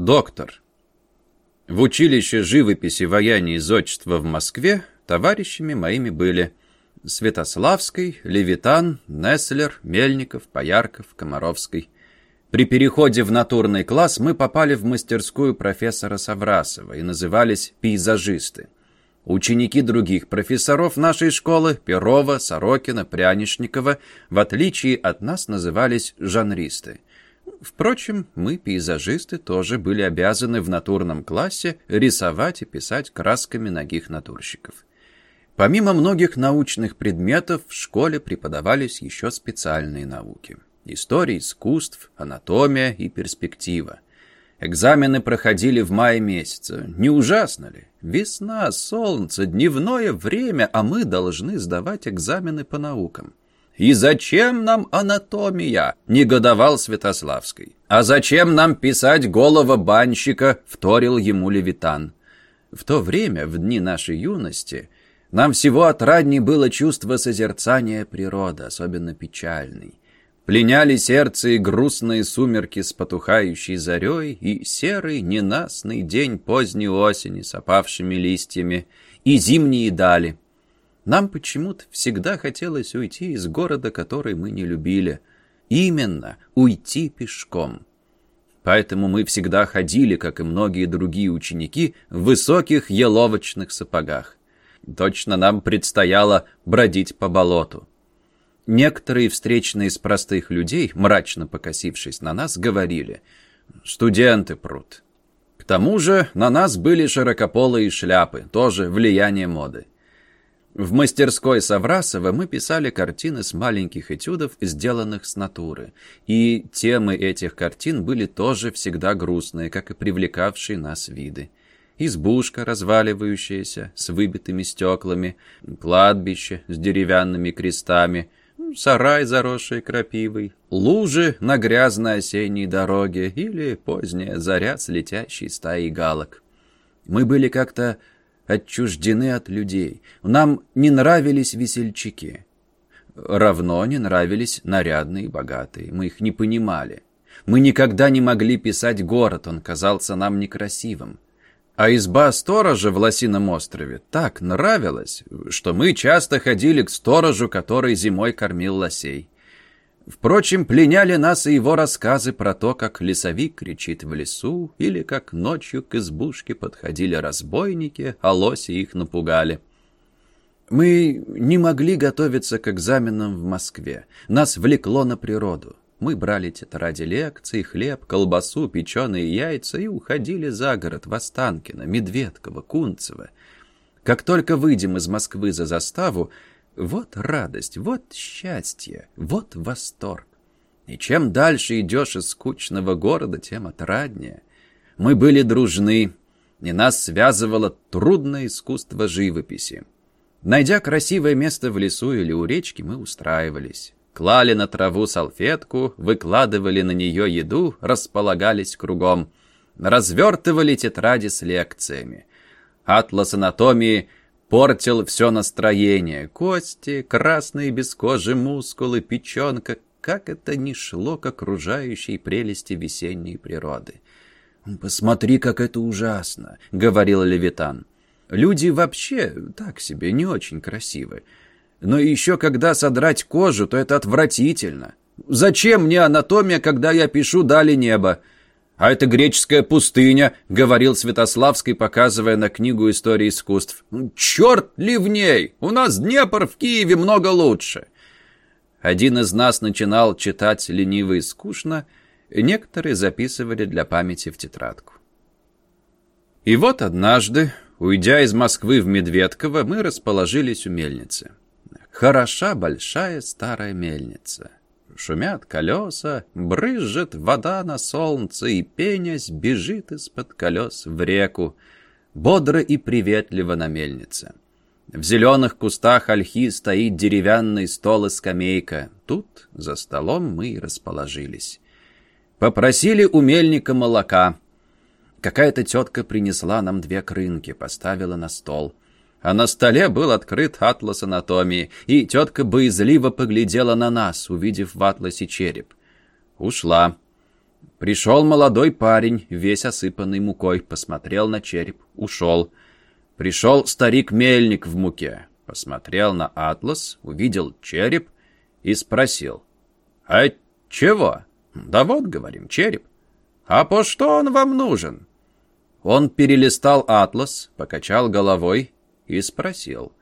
Доктор. В училище живописи, ваяния и зодчества в Москве товарищами моими были Святославский, Левитан, Неслер, Мельников, Поярков, Комаровский. При переходе в натурный класс мы попали в мастерскую профессора Саврасова и назывались «пейзажисты». Ученики других профессоров нашей школы, Перова, Сорокина, Прянишникова, в отличие от нас назывались жанристы. Впрочем, мы, пейзажисты, тоже были обязаны в натурном классе рисовать и писать красками ногих натурщиков. Помимо многих научных предметов, в школе преподавались еще специальные науки. История искусств, анатомия и перспектива. Экзамены проходили в мае месяце. Не ужасно ли? Весна, солнце, дневное время, а мы должны сдавать экзамены по наукам. «И зачем нам анатомия?» — негодовал Святославский. «А зачем нам писать голова банщика?» — вторил ему Левитан. В то время, в дни нашей юности, нам всего отрадней было чувство созерцания природы, особенно печальной. Пленяли сердце и грустные сумерки с потухающей зарей, и серый ненастный день поздней осени с опавшими листьями, и зимние дали — нам почему-то всегда хотелось уйти из города, который мы не любили. Именно уйти пешком. Поэтому мы всегда ходили, как и многие другие ученики, в высоких еловочных сапогах. Точно нам предстояло бродить по болоту. Некоторые встречные из простых людей, мрачно покосившись на нас, говорили «Студенты прут». К тому же на нас были широкополые шляпы, тоже влияние моды. В мастерской Саврасова мы писали картины с маленьких этюдов, сделанных с натуры. И темы этих картин были тоже всегда грустные, как и привлекавшие нас виды. Избушка, разваливающаяся, с выбитыми стеклами, кладбище с деревянными крестами, сарай, заросший крапивой, лужи на грязной осенней дороге или поздняя заря с летящей стаей галок. Мы были как-то отчуждены от людей. Нам не нравились весельчаки. Равно не нравились нарядные и богатые. Мы их не понимали. Мы никогда не могли писать город, он казался нам некрасивым. А изба сторожа в Лосином острове так нравилась, что мы часто ходили к сторожу, который зимой кормил лосей. Впрочем, пленяли нас и его рассказы про то, как лесовик кричит в лесу, или как ночью к избушке подходили разбойники, а лоси их напугали. Мы не могли готовиться к экзаменам в Москве. Нас влекло на природу. Мы брали тетради лекций, хлеб, колбасу, печеные яйца и уходили за город в Останкино, Медведково, Кунцево. Как только выйдем из Москвы за заставу, вот радость, вот счастье, вот восторг. И чем дальше идешь из скучного города, тем отраднее. Мы были дружны, и нас связывало трудное искусство живописи. Найдя красивое место в лесу или у речки, мы устраивались. Клали на траву салфетку, выкладывали на нее еду, располагались кругом. Развертывали тетради с лекциями. Атлас анатомии — Портил все настроение. Кости, красные без кожи мускулы, печенка. Как это не шло к окружающей прелести весенней природы. «Посмотри, как это ужасно», — говорил Левитан. «Люди вообще так себе, не очень красивы. Но еще когда содрать кожу, то это отвратительно. Зачем мне анатомия, когда я пишу «Дали небо»?» «А это греческая пустыня», — говорил Святославский, показывая на книгу истории искусств. «Черт ли в ней! У нас Днепр в Киеве много лучше!» Один из нас начинал читать лениво и скучно, некоторые записывали для памяти в тетрадку. И вот однажды, уйдя из Москвы в Медведково, мы расположились у мельницы. Хороша большая старая мельница. Шумят колеса, брызжет вода на солнце, и пенясь бежит из-под колес в реку, бодро и приветливо на мельнице. В зеленых кустах ольхи стоит деревянный стол и скамейка. Тут, за столом, мы и расположились. Попросили у мельника молока. Какая-то тетка принесла нам две крынки, поставила на стол а на столе был открыт атлас анатомии, и тетка боязливо поглядела на нас, увидев в атласе череп. Ушла. Пришел молодой парень, весь осыпанный мукой, посмотрел на череп, ушел. Пришел старик-мельник в муке, посмотрел на атлас, увидел череп и спросил. «А чего?» «Да вот, говорим, череп. А по что он вам нужен?» Он перелистал атлас, покачал головой и спросил.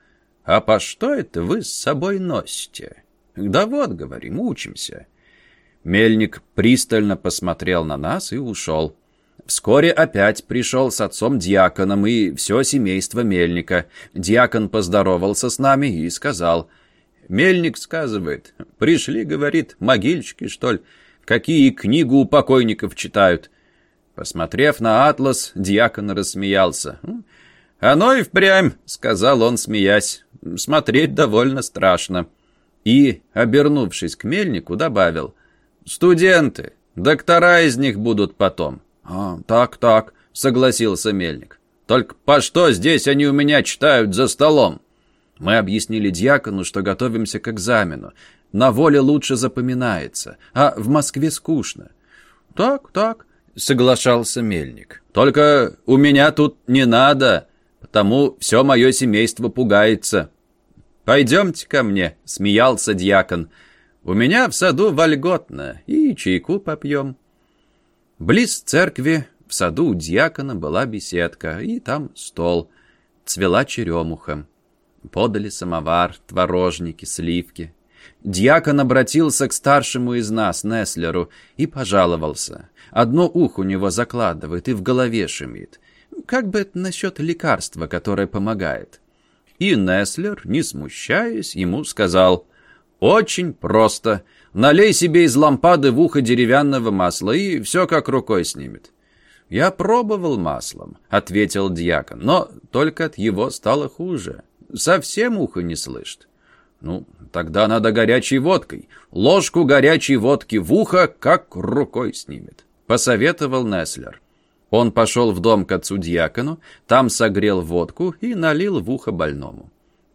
«А по что это вы с собой носите?» «Да вот, говорим, учимся». Мельник пристально посмотрел на нас и ушел. Вскоре опять пришел с отцом-дьяконом и все семейство Мельника. Дьякон поздоровался с нами и сказал. «Мельник сказывает. Пришли, говорит, могильщики, что ли? Какие книгу у покойников читают?» Посмотрев на атлас, дьякон рассмеялся. «Оно и впрямь», — сказал он, смеясь. «Смотреть довольно страшно». И, обернувшись к мельнику, добавил. «Студенты. Доктора из них будут потом». «А, так, так», — согласился мельник. «Только по что здесь они у меня читают за столом?» Мы объяснили дьякону, что готовимся к экзамену. На воле лучше запоминается, а в Москве скучно. «Так, так», — соглашался мельник. «Только у меня тут не надо, потому все мое семейство пугается». «Пойдемте ко мне», — смеялся дьякон. У меня в саду вольготно, и чайку попьем». Близ церкви в саду у дьякона была беседка, и там стол. Цвела черемуха. Подали самовар, творожники, сливки. Дьякон обратился к старшему из нас, Неслеру, и пожаловался. Одно ухо у него закладывает и в голове шумит. Как бы это насчет лекарства, которое помогает? И Неслер, не смущаясь, ему сказал — очень просто. Налей себе из лампады в ухо деревянного масла, и все как рукой снимет. «Я пробовал маслом», — ответил дьякон, «но только от его стало хуже. Совсем ухо не слышит». «Ну, тогда надо горячей водкой. Ложку горячей водки в ухо как рукой снимет», — посоветовал Неслер. Он пошел в дом к отцу дьякону, там согрел водку и налил в ухо больному.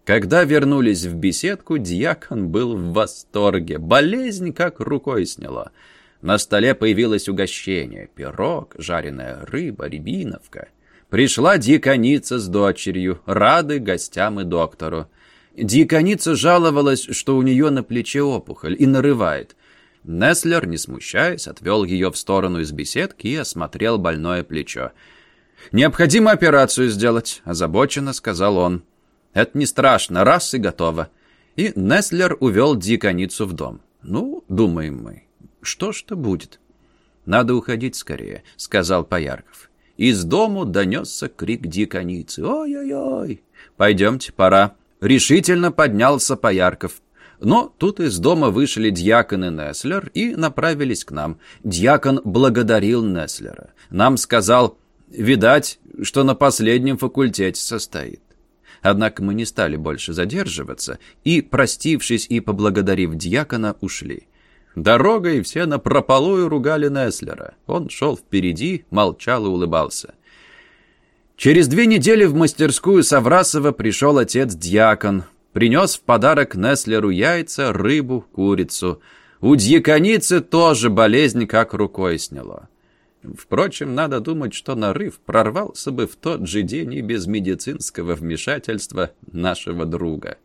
Когда вернулись в беседку, дьякон был в восторге. Болезнь как рукой сняла. На столе появилось угощение. Пирог, жареная рыба, рябиновка. Пришла дьяконица с дочерью, рады гостям и доктору. Дьяконица жаловалась, что у нее на плече опухоль и нарывает. Неслер, не смущаясь, отвел ее в сторону из беседки и осмотрел больное плечо. «Необходимо операцию сделать», — озабоченно сказал он. Это не страшно, раз и готово. И Неслер увел диконицу в дом. Ну, думаем мы, что ж-то будет? Надо уходить скорее, сказал Поярков. Из дому донесся крик диконицы. Ой-ой-ой! Пойдемте, пора. Решительно поднялся Поярков. Но тут из дома вышли дьякон и Неслер и направились к нам. Дьякон благодарил Неслера. Нам сказал, видать, что на последнем факультете состоит. Однако мы не стали больше задерживаться и, простившись и поблагодарив дьякона, ушли. Дорогой все напропалую ругали Неслера. Он шел впереди, молчал и улыбался. Через две недели в мастерскую Саврасова пришел отец-дьякон. Принес в подарок Неслеру яйца, рыбу, курицу. У дьяконицы тоже болезнь как рукой сняло. Впрочем, надо думать, что нарыв прорвался бы в тот же день и без медицинского вмешательства нашего друга.